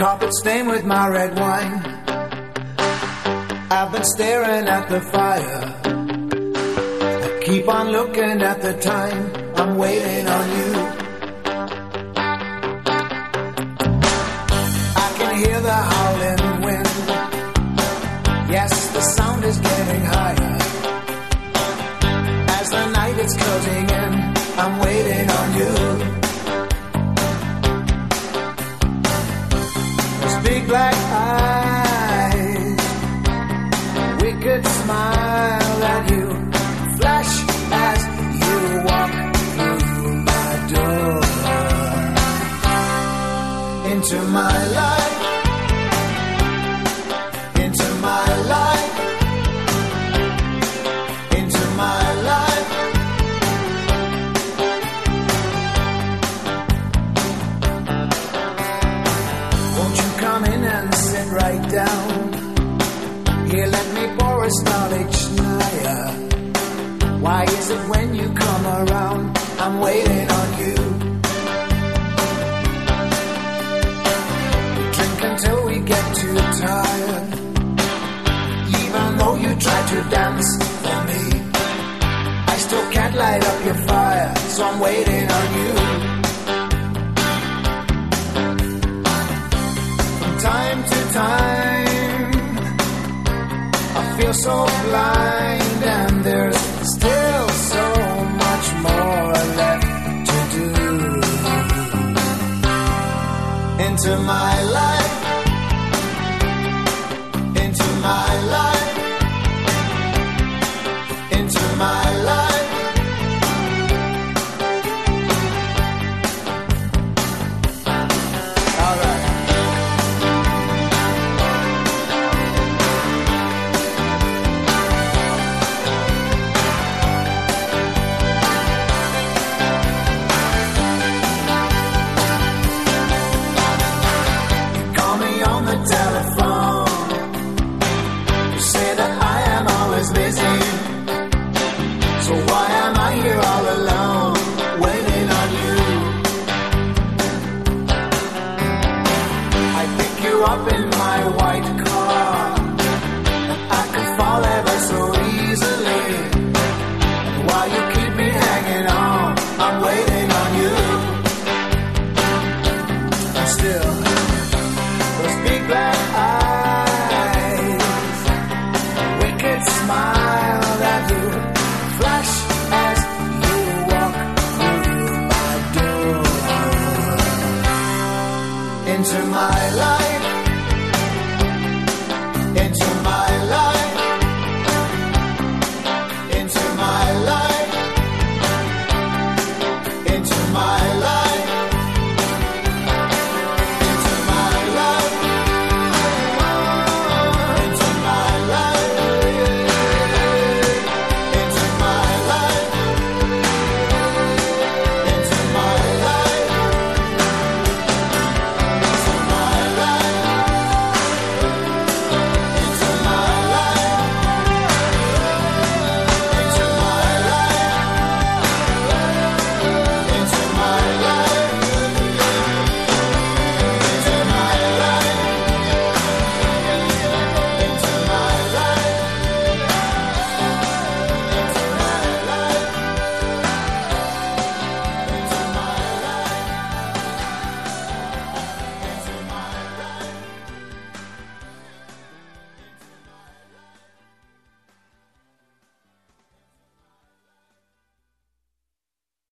bloodstained with my red wine. I've been staring at the fire. I keep on looking at the time. I'm waiting on you. I can hear the howling wind. Yes, the sound is getting higher. As the night is closing in, I'm waiting on you. Black eyes, wicked smile at you, flash as you walk through my door. Into my life, It when you come around, I'm waiting on you? Drink until we get too tired. Even though you try to dance for me, I still can't light up your fire, so I'm waiting on you. From time to time, I feel so blind, into my life, into my life, into my here all alone, waiting on you. I pick you up in my white car. I can fall ever so easily. While you keep me hanging on, I'm waiting. into my life.